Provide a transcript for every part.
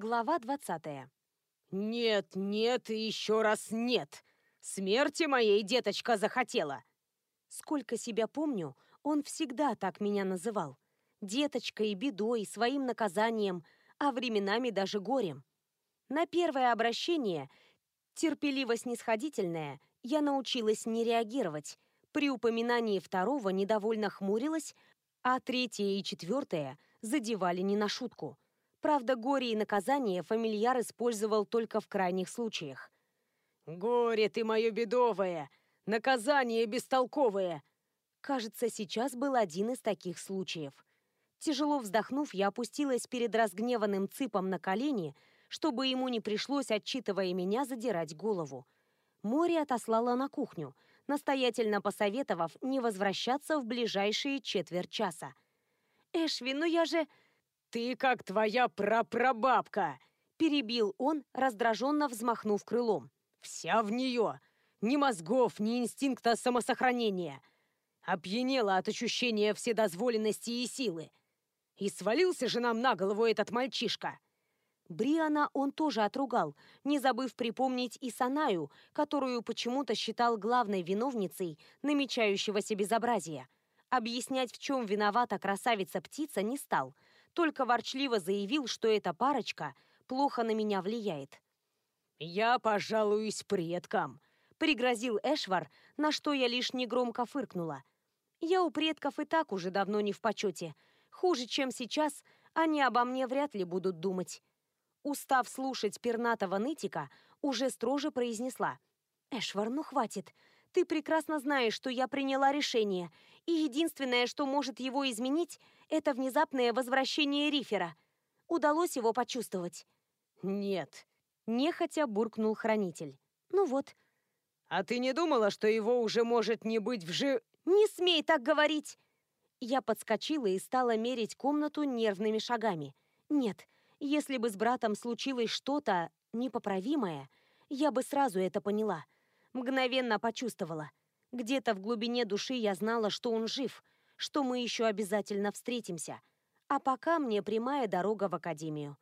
Глава 20. «Нет, нет и еще раз нет! Смерти моей деточка захотела!» Сколько себя помню, он всегда так меня называл. Деточкой, бедой, своим наказанием, а временами даже горем. На первое обращение, терпеливо-снисходительное, я научилась не реагировать. При упоминании второго недовольно хмурилась, а третье и четвертое задевали не на шутку. Правда, горе и наказание фамильяр использовал только в крайних случаях. «Горе ты мое бедовое! Наказание бестолковое!» Кажется, сейчас был один из таких случаев. Тяжело вздохнув, я опустилась перед разгневанным цыпом на колени, чтобы ему не пришлось, отчитывая меня, задирать голову. Море отослала на кухню, настоятельно посоветовав не возвращаться в ближайшие четверть часа. «Эшви, ну я же...» «Ты как твоя прапрабабка!» Перебил он, раздраженно взмахнув крылом. «Вся в нее! Ни мозгов, ни инстинкта самосохранения! Опьянела от ощущения вседозволенности и силы! И свалился же нам на голову этот мальчишка!» Бриана он тоже отругал, не забыв припомнить и Санаю, которую почему-то считал главной виновницей намечающегося безобразия. Объяснять, в чем виновата красавица-птица, не стал – только ворчливо заявил, что эта парочка плохо на меня влияет. «Я пожалуюсь предкам», — пригрозил Эшвар, на что я лишь негромко фыркнула. «Я у предков и так уже давно не в почете. Хуже, чем сейчас, они обо мне вряд ли будут думать». Устав слушать пернатого нытика, уже строже произнесла. «Эшвар, ну хватит. Ты прекрасно знаешь, что я приняла решение, и единственное, что может его изменить, это внезапное возвращение Рифера. Удалось его почувствовать? Нет. Нехотя буркнул хранитель. Ну вот. А ты не думала, что его уже может не быть в жи... Не смей так говорить! Я подскочила и стала мерить комнату нервными шагами. Нет, если бы с братом случилось что-то непоправимое, я бы сразу это поняла. Мгновенно почувствовала. Где-то в глубине души я знала, что он жив — что мы еще обязательно встретимся. А пока мне прямая дорога в академию.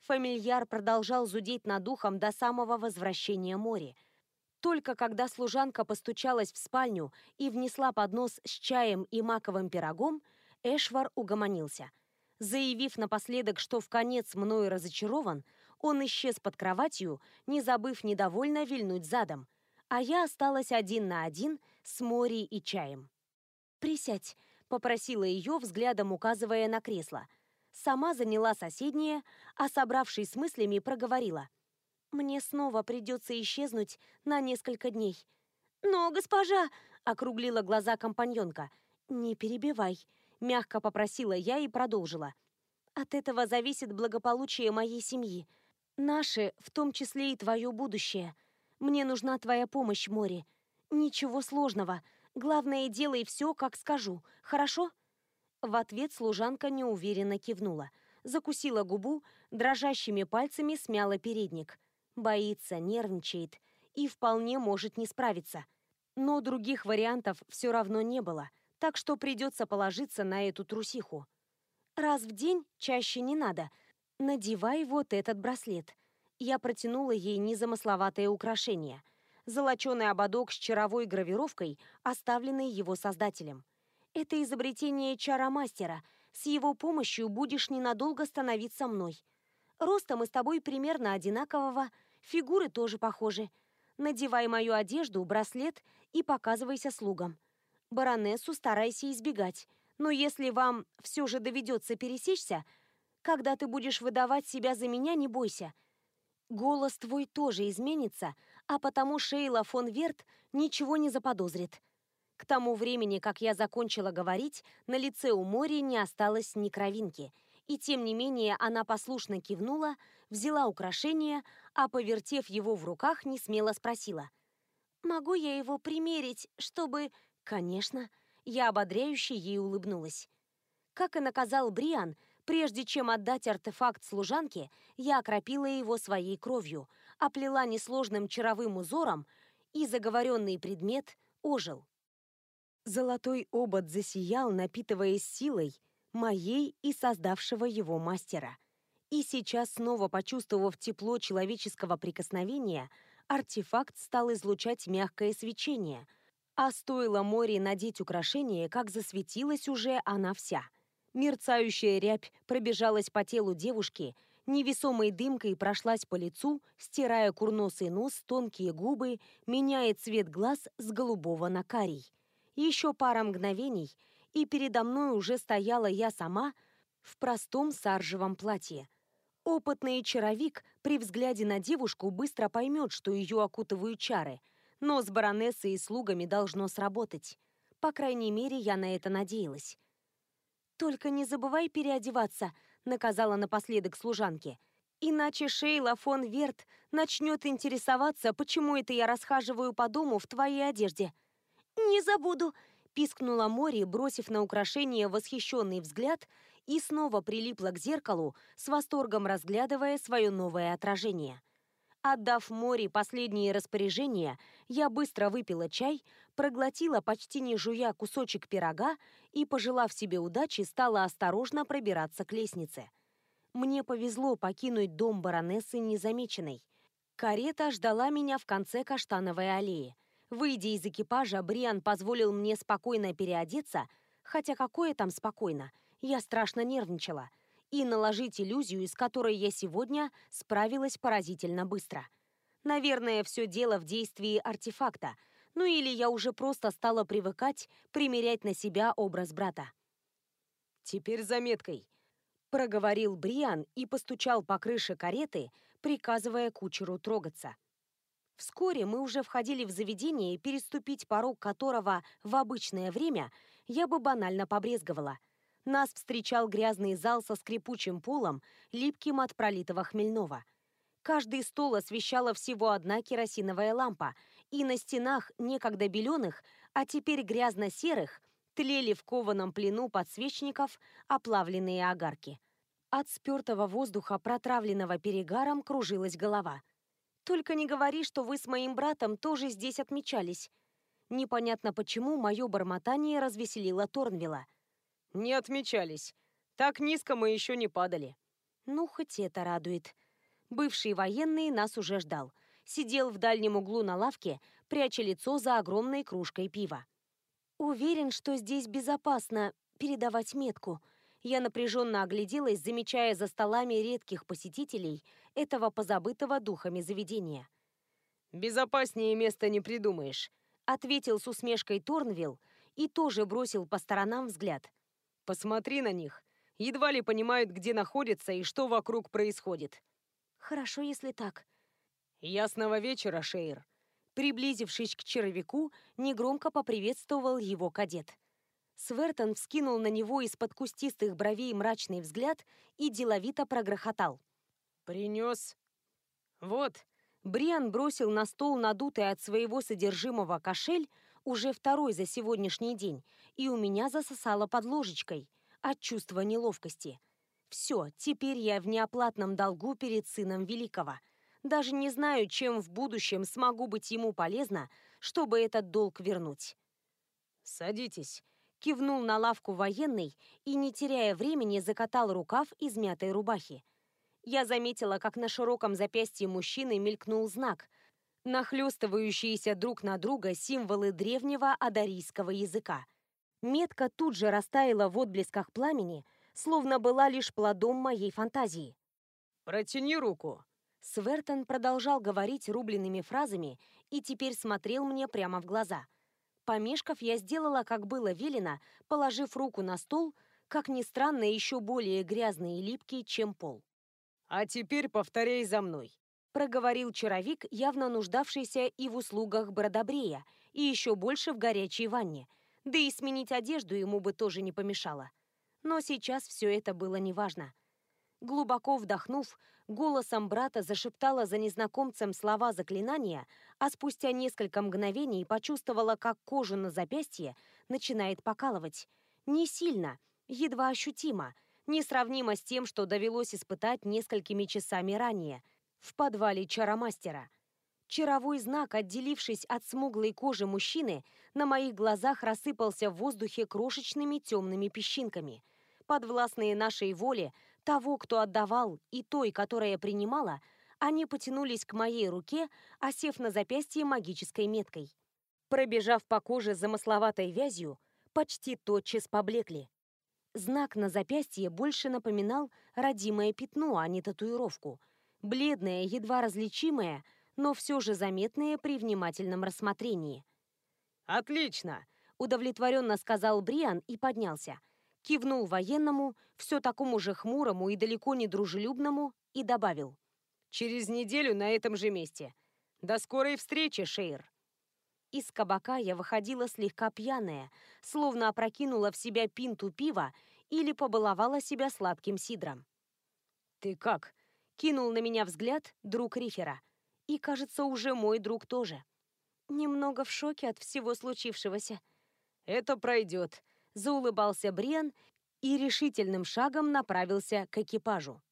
Фамильяр продолжал зудеть над духом до самого возвращения моря. Только когда служанка постучалась в спальню и внесла поднос с чаем и маковым пирогом, Эшвар угомонился. Заявив напоследок, что в конец мною разочарован, он исчез под кроватью, не забыв недовольно вильнуть задом, а я осталась один на один с Мори и чаем. «Присядь», попросила ее, взглядом указывая на кресло. Сама заняла соседнее, а собравшись с мыслями, проговорила. «Мне снова придется исчезнуть на несколько дней». «Но, госпожа!» — округлила глаза компаньонка. «Не перебивай», — мягко попросила я и продолжила. «От этого зависит благополучие моей семьи. Наше, в том числе и твое будущее. Мне нужна твоя помощь, Мори. Ничего сложного. Главное, делай все, как скажу. Хорошо?» В ответ служанка неуверенно кивнула. Закусила губу, дрожащими пальцами смяла передник. Боится, нервничает и вполне может не справиться. Но других вариантов все равно не было, так что придется положиться на эту трусиху. Раз в день чаще не надо. Надевай вот этот браслет. Я протянула ей незамысловатое украшение – золоченый ободок с чаровой гравировкой, оставленный его создателем. Это изобретение чаромастера. С его помощью будешь ненадолго становиться мной. Ростом мы с тобой примерно одинакового, фигуры тоже похожи. Надевай мою одежду, браслет и показывайся слугам. Баронессу старайся избегать, но если вам все же доведется пересечься, когда ты будешь выдавать себя за меня, не бойся. Голос твой тоже изменится, а потому Шейла фон Верт ничего не заподозрит. К тому времени, как я закончила говорить, на лице у Мори не осталось ни кровинки, и тем не менее она послушно кивнула, взяла украшение, а повертев его в руках, не смело спросила. «Могу я его примерить, чтобы...» «Конечно». Я ободряюще ей улыбнулась. Как и наказал Бриан, прежде чем отдать артефакт служанке, я окропила его своей кровью, оплела несложным чаровым узором, и заговоренный предмет ожил. Золотой обод засиял, напитываясь силой моей и создавшего его мастера. И сейчас, снова почувствовав тепло человеческого прикосновения, артефакт стал излучать мягкое свечение, а стоило море надеть украшение, как засветилась уже она вся. Мерцающая рябь пробежалась по телу девушки, невесомой дымкой прошлась по лицу, стирая курносый нос, тонкие губы, меняя цвет глаз с голубого на карий. Еще пара мгновений, и передо мной уже стояла я сама в простом саржевом платье. Опытный чаровик при взгляде на девушку быстро поймет, что ее окутывают чары, но с баронессой и слугами должно сработать. По крайней мере, я на это надеялась. «Только не забывай переодеваться», — наказала напоследок служанке. «Иначе Шейла фон Верт начнет интересоваться, почему это я расхаживаю по дому в твоей одежде». «Не забуду», — пискнула Мори, бросив на украшение восхищенный взгляд и снова прилипла к зеркалу, с восторгом разглядывая свое новое отражение. Отдав Мори последние распоряжения, я быстро выпила чай, проглотила почти не жуя кусочек пирога и, пожелав себе удачи, стала осторожно пробираться к лестнице. Мне повезло покинуть дом баронессы незамеченной. Карета ждала меня в конце Каштановой аллеи. Выйдя из экипажа, Бриан позволил мне спокойно переодеться, хотя какое там спокойно, я страшно нервничала – и наложить иллюзию, с которой я сегодня справилась поразительно быстро. Наверное, все дело в действии артефакта, ну или я уже просто стала привыкать примерять на себя образ брата. «Теперь заметкой», — проговорил Бриан и постучал по крыше кареты, приказывая кучеру трогаться. Вскоре мы уже входили в заведение, переступить порог которого в обычное время я бы банально побрезговала — нас встречал грязный зал со скрипучим полом, липким от пролитого хмельного. Каждый стол освещала всего одна керосиновая лампа, и на стенах, некогда беленых, а теперь грязно-серых, тлели в кованом плену подсвечников оплавленные огарки. От спертого воздуха, протравленного перегаром, кружилась голова. «Только не говори, что вы с моим братом тоже здесь отмечались». Непонятно почему мое бормотание развеселило Торнвилла. «Не отмечались. Так низко мы еще не падали». Ну, хоть это радует. Бывший военный нас уже ждал. Сидел в дальнем углу на лавке, пряча лицо за огромной кружкой пива. Уверен, что здесь безопасно передавать метку. Я напряженно огляделась, замечая за столами редких посетителей этого позабытого духами заведения. «Безопаснее места не придумаешь», — ответил с усмешкой Торнвилл и тоже бросил по сторонам взгляд. Посмотри на них. Едва ли понимают, где находятся и что вокруг происходит. Хорошо, если так. Ясного вечера, Шейр. Приблизившись к червяку, негромко поприветствовал его кадет. Свертон вскинул на него из-под кустистых бровей мрачный взгляд и деловито прогрохотал. «Принес?» «Вот». Бриан бросил на стол надутый от своего содержимого кошель, уже второй за сегодняшний день, и у меня засосало под ложечкой от чувства неловкости. Все, теперь я в неоплатном долгу перед сыном Великого. Даже не знаю, чем в будущем смогу быть ему полезна, чтобы этот долг вернуть. «Садитесь», — кивнул на лавку военный и, не теряя времени, закатал рукав измятой рубахи. Я заметила, как на широком запястье мужчины мелькнул знак — нахлестывающиеся друг на друга символы древнего адарийского языка. Метка тут же растаяла в отблесках пламени, словно была лишь плодом моей фантазии. «Протяни руку!» Свертон продолжал говорить рубленными фразами и теперь смотрел мне прямо в глаза. Помешков, я сделала, как было велено, положив руку на стол, как ни странно, еще более грязный и липкий, чем пол. «А теперь повторяй за мной проговорил чаровик, явно нуждавшийся и в услугах Бродобрея, и еще больше в горячей ванне. Да и сменить одежду ему бы тоже не помешало. Но сейчас все это было неважно. Глубоко вдохнув, голосом брата зашептала за незнакомцем слова заклинания, а спустя несколько мгновений почувствовала, как кожу на запястье начинает покалывать. Не сильно, едва ощутимо, несравнимо с тем, что довелось испытать несколькими часами ранее – в подвале чаромастера. Чаровой знак, отделившись от смуглой кожи мужчины, на моих глазах рассыпался в воздухе крошечными темными песчинками. Подвластные нашей воле, того, кто отдавал, и той, которая принимала, они потянулись к моей руке, осев на запястье магической меткой. Пробежав по коже замысловатой вязью, почти тотчас поблекли. Знак на запястье больше напоминал родимое пятно, а не татуировку. Бледное, едва различимое, но все же заметное при внимательном рассмотрении. «Отлично!» – удовлетворенно сказал Бриан и поднялся. Кивнул военному, все такому же хмурому и далеко не дружелюбному, и добавил. «Через неделю на этом же месте. До скорой встречи, Шейр!» Из кабака я выходила слегка пьяная, словно опрокинула в себя пинту пива или побаловала себя сладким сидром. «Ты как?» — кинул на меня взгляд друг Рифера. И, кажется, уже мой друг тоже. Немного в шоке от всего случившегося. «Это пройдет», — заулыбался Бриан и решительным шагом направился к экипажу.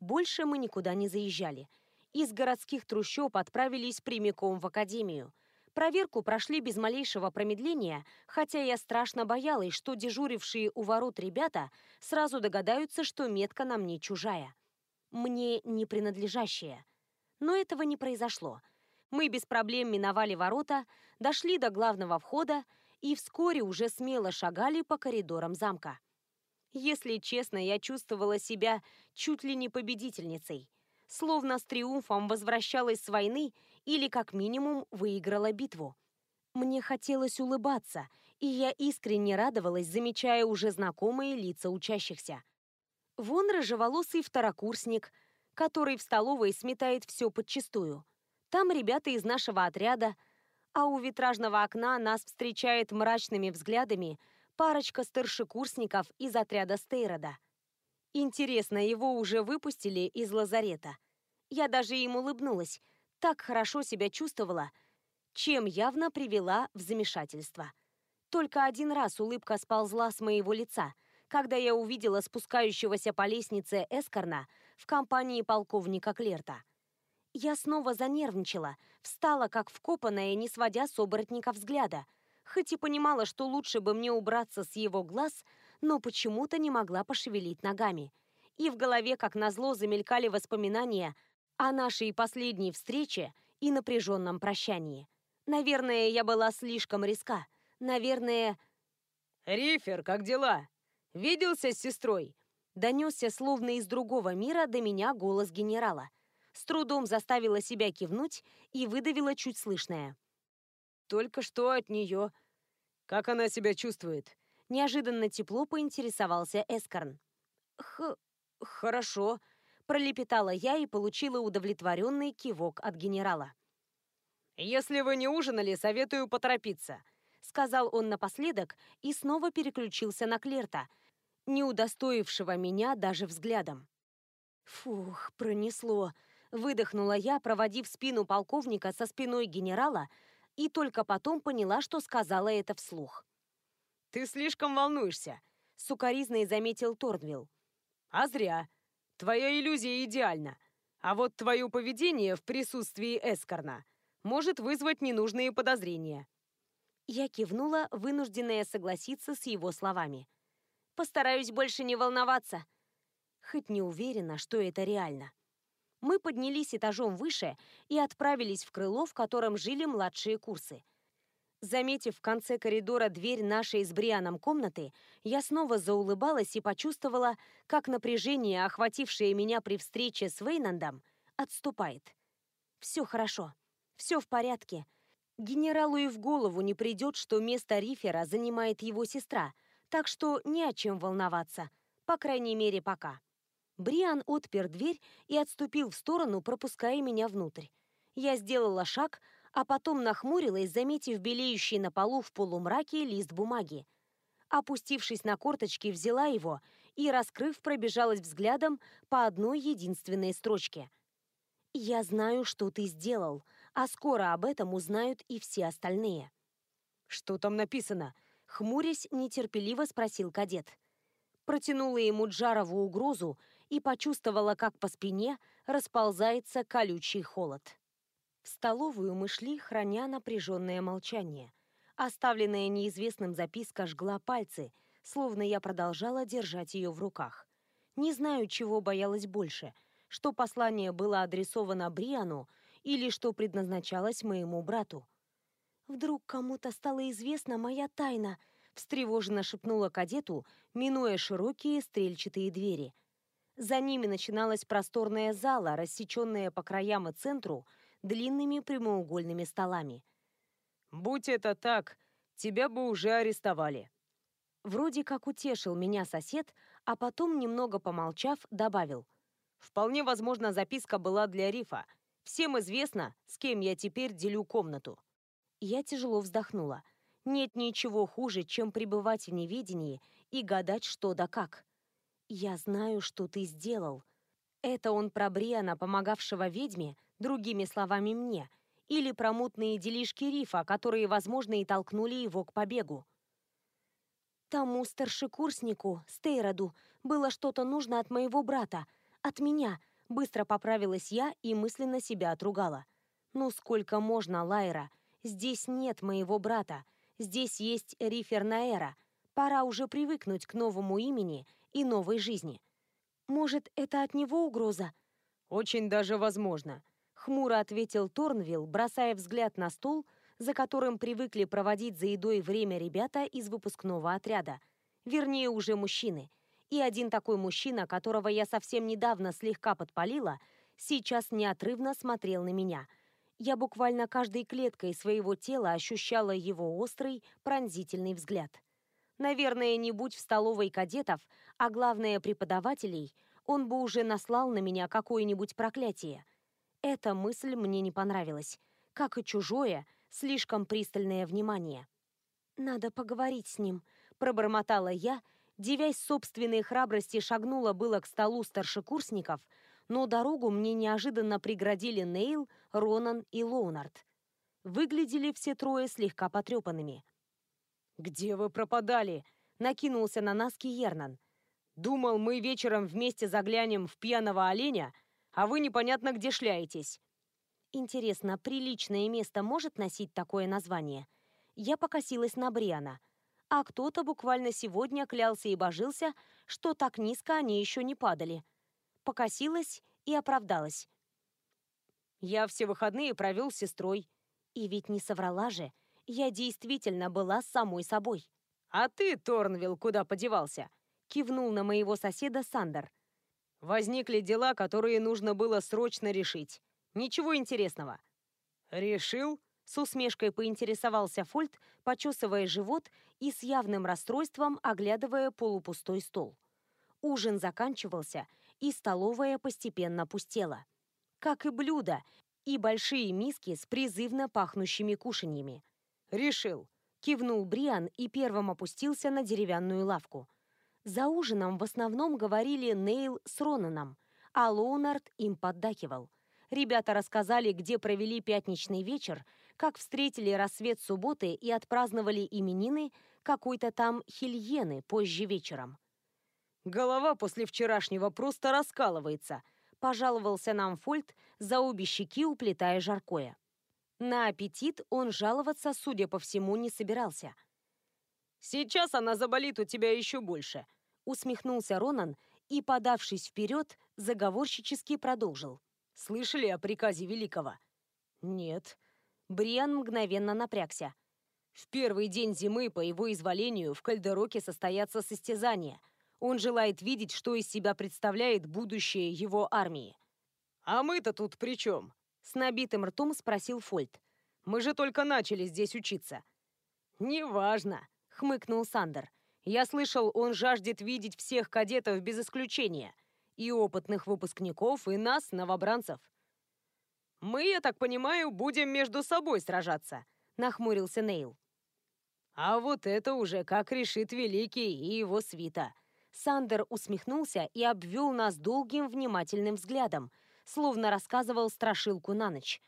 Больше мы никуда не заезжали. Из городских трущоб отправились прямиком в академию — Проверку прошли без малейшего промедления, хотя я страшно боялась, что дежурившие у ворот ребята сразу догадаются, что метка на мне чужая. Мне не принадлежащая. Но этого не произошло. Мы без проблем миновали ворота, дошли до главного входа и вскоре уже смело шагали по коридорам замка. Если честно, я чувствовала себя чуть ли не победительницей. Словно с триумфом возвращалась с войны или как минимум выиграла битву. Мне хотелось улыбаться, и я искренне радовалась, замечая уже знакомые лица учащихся. Вон рыжеволосый второкурсник, который в столовой сметает все подчистую. Там ребята из нашего отряда, а у витражного окна нас встречает мрачными взглядами парочка старшекурсников из отряда Стейрода. Интересно, его уже выпустили из лазарета. Я даже им улыбнулась, так хорошо себя чувствовала, чем явно привела в замешательство. Только один раз улыбка сползла с моего лица, когда я увидела спускающегося по лестнице Эскорна в компании полковника Клерта. Я снова занервничала, встала как вкопанная, не сводя с оборотника взгляда, хоть и понимала, что лучше бы мне убраться с его глаз, но почему-то не могла пошевелить ногами. И в голове, как назло, замелькали воспоминания о нашей последней встрече и напряженном прощании. Наверное, я была слишком риска. Наверное... «Рифер, как дела? Виделся с сестрой?» Донесся словно из другого мира до меня голос генерала. С трудом заставила себя кивнуть и выдавила чуть слышное. «Только что от нее. Как она себя чувствует?» Неожиданно тепло поинтересовался Эскорн. «Х... хорошо», пролепетала я и получила удовлетворенный кивок от генерала. «Если вы не ужинали, советую поторопиться», сказал он напоследок и снова переключился на Клерта, не удостоившего меня даже взглядом. Фух, пронесло. Выдохнула я, проводив спину полковника со спиной генерала, и только потом поняла, что сказала это вслух. «Ты слишком волнуешься», — сукоризной заметил Торнвилл. «А зря. Твоя иллюзия идеальна. А вот твое поведение в присутствии Эскорна может вызвать ненужные подозрения. Я кивнула, вынужденная согласиться с его словами. Постараюсь больше не волноваться. Хоть не уверена, что это реально. Мы поднялись этажом выше и отправились в крыло, в котором жили младшие курсы – Заметив в конце коридора дверь нашей с Брианом комнаты, я снова заулыбалась и почувствовала, как напряжение, охватившее меня при встрече с Вейнандом, отступает. Все хорошо, все в порядке. Генералу и в голову не придет, что место Рифера занимает его сестра, так что не о чем волноваться, по крайней мере пока. Бриан отпер дверь и отступил в сторону, пропуская меня внутрь. Я сделала шаг, а потом нахмурилась, заметив белеющий на полу в полумраке лист бумаги. Опустившись на корточки, взяла его и, раскрыв, пробежалась взглядом по одной единственной строчке. «Я знаю, что ты сделал, а скоро об этом узнают и все остальные». «Что там написано?» — хмурясь, нетерпеливо спросил кадет. Протянула ему Джарову угрозу и почувствовала, как по спине расползается колючий холод. В столовую мы шли, храня напряженное молчание. Оставленная неизвестным записка жгла пальцы, словно я продолжала держать ее в руках. Не знаю, чего боялась больше, что послание было адресовано Бриану или что предназначалось моему брату. «Вдруг кому-то стала известна моя тайна», — встревоженно шепнула кадету, минуя широкие стрельчатые двери. За ними начиналась просторная зала, рассеченная по краям и центру длинными прямоугольными столами. «Будь это так, тебя бы уже арестовали». Вроде как утешил меня сосед, а потом, немного помолчав, добавил. «Вполне возможно, записка была для Рифа. Всем известно, с кем я теперь делю комнату». Я тяжело вздохнула. Нет ничего хуже, чем пребывать в неведении и гадать что да как. «Я знаю, что ты сделал». Это он про Бриана, помогавшего ведьме, другими словами мне, или про мутные делишки Рифа, которые, возможно, и толкнули его к побегу. Тому старшекурснику, Стейроду, было что-то нужно от моего брата, от меня. Быстро поправилась я и мысленно себя отругала. Ну сколько можно, Лайра? Здесь нет моего брата. Здесь есть Рифер Наэра. Пора уже привыкнуть к новому имени и новой жизни. Может, это от него угроза? Очень даже возможно. Хмуро ответил Торнвилл, бросая взгляд на стол, за которым привыкли проводить за едой время ребята из выпускного отряда. Вернее, уже мужчины. И один такой мужчина, которого я совсем недавно слегка подпалила, сейчас неотрывно смотрел на меня – я буквально каждой клеткой своего тела ощущала его острый, пронзительный взгляд. Наверное, не будь в столовой кадетов, а главное преподавателей, он бы уже наслал на меня какое-нибудь проклятие. Эта мысль мне не понравилась, как и чужое, слишком пристальное внимание. «Надо поговорить с ним», — пробормотала я, девясь собственной храбрости шагнула было к столу старшекурсников, но дорогу мне неожиданно преградили Нейл, Ронан и Лоунард. Выглядели все трое слегка потрепанными. «Где вы пропадали?» — накинулся на нас Киернан. «Думал, мы вечером вместе заглянем в пьяного оленя, а вы непонятно где шляетесь». Интересно, приличное место может носить такое название? Я покосилась на Бриана. А кто-то буквально сегодня клялся и божился, что так низко они еще не падали покосилась и оправдалась. «Я все выходные провел с сестрой». И ведь не соврала же, я действительно была самой собой. «А ты, Торнвилл, куда подевался?» Кивнул на моего соседа Сандер. «Возникли дела, которые нужно было срочно решить. Ничего интересного». «Решил?» С усмешкой поинтересовался Фольт, почесывая живот и с явным расстройством оглядывая полупустой стол. Ужин заканчивался, и столовая постепенно пустела. Как и блюда, и большие миски с призывно пахнущими кушаньями. «Решил», — кивнул Бриан и первым опустился на деревянную лавку. За ужином в основном говорили Нейл с Ронаном, а Лоунард им поддакивал. Ребята рассказали, где провели пятничный вечер, как встретили рассвет субботы и отпраздновали именины какой-то там Хильены позже вечером. Голова после вчерашнего просто раскалывается», — пожаловался нам Фольт, за обе щеки уплетая жаркое. На аппетит он жаловаться, судя по всему, не собирался. «Сейчас она заболит у тебя еще больше», — усмехнулся Ронан и, подавшись вперед, заговорщически продолжил. «Слышали о приказе Великого?» «Нет». Бриан мгновенно напрягся. «В первый день зимы по его изволению в Кальдероке состоятся состязания — он желает видеть, что из себя представляет будущее его армии. «А мы-то тут при чем?» — с набитым ртом спросил Фольд. «Мы же только начали здесь учиться». «Неважно», — хмыкнул Сандер. «Я слышал, он жаждет видеть всех кадетов без исключения, и опытных выпускников, и нас, новобранцев». «Мы, я так понимаю, будем между собой сражаться», — нахмурился Нейл. «А вот это уже как решит Великий и его свита», Сандер усмехнулся и обвел нас долгим внимательным взглядом, словно рассказывал страшилку на ночь.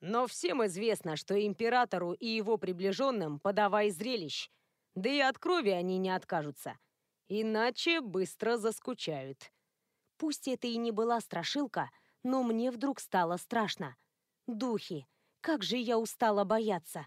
Но всем известно, что императору и его приближенным подавай зрелищ, да и от крови они не откажутся, иначе быстро заскучают. Пусть это и не была страшилка, но мне вдруг стало страшно. Духи, как же я устала бояться.